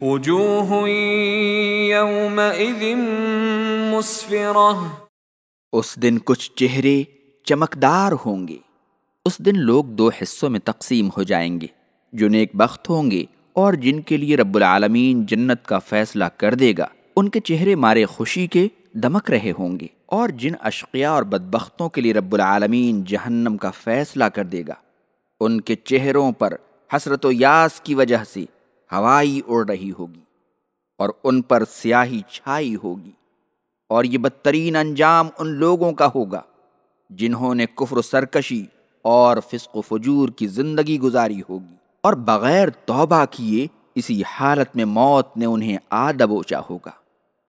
وجوه يومئذ مسفرة. اس دن کچھ چہرے چمکدار ہوں گے۔ اس دن لوگ دو حصوں میں تقسیم ہو جائیں گے، جو نیک بخت ہوں گے اور جن کے لیے رب العالمین جنت کا فیصلہ کر دے گا۔ ان کے چہرے مارے خوشی کے دمک رہے ہوں گے اور جن اشقیاء اور بدبختوں کے لیے رب العالمین جہنم کا فیصلہ کر دے گا۔ ان کے چہروں پر حسرت و یاس کی وجہ سے ہوائی اڑ رہی ہوگی اور ان پر سیاہی چھائی ہوگی اور یہ بدترین انجام ان لوگوں کا ہوگا جنہوں نے کفر و سرکشی اور فسق و فجور کی زندگی گزاری ہوگی اور بغیر توبہ کیے اسی حالت میں موت نے انہیں آ دبوچا ہوگا۔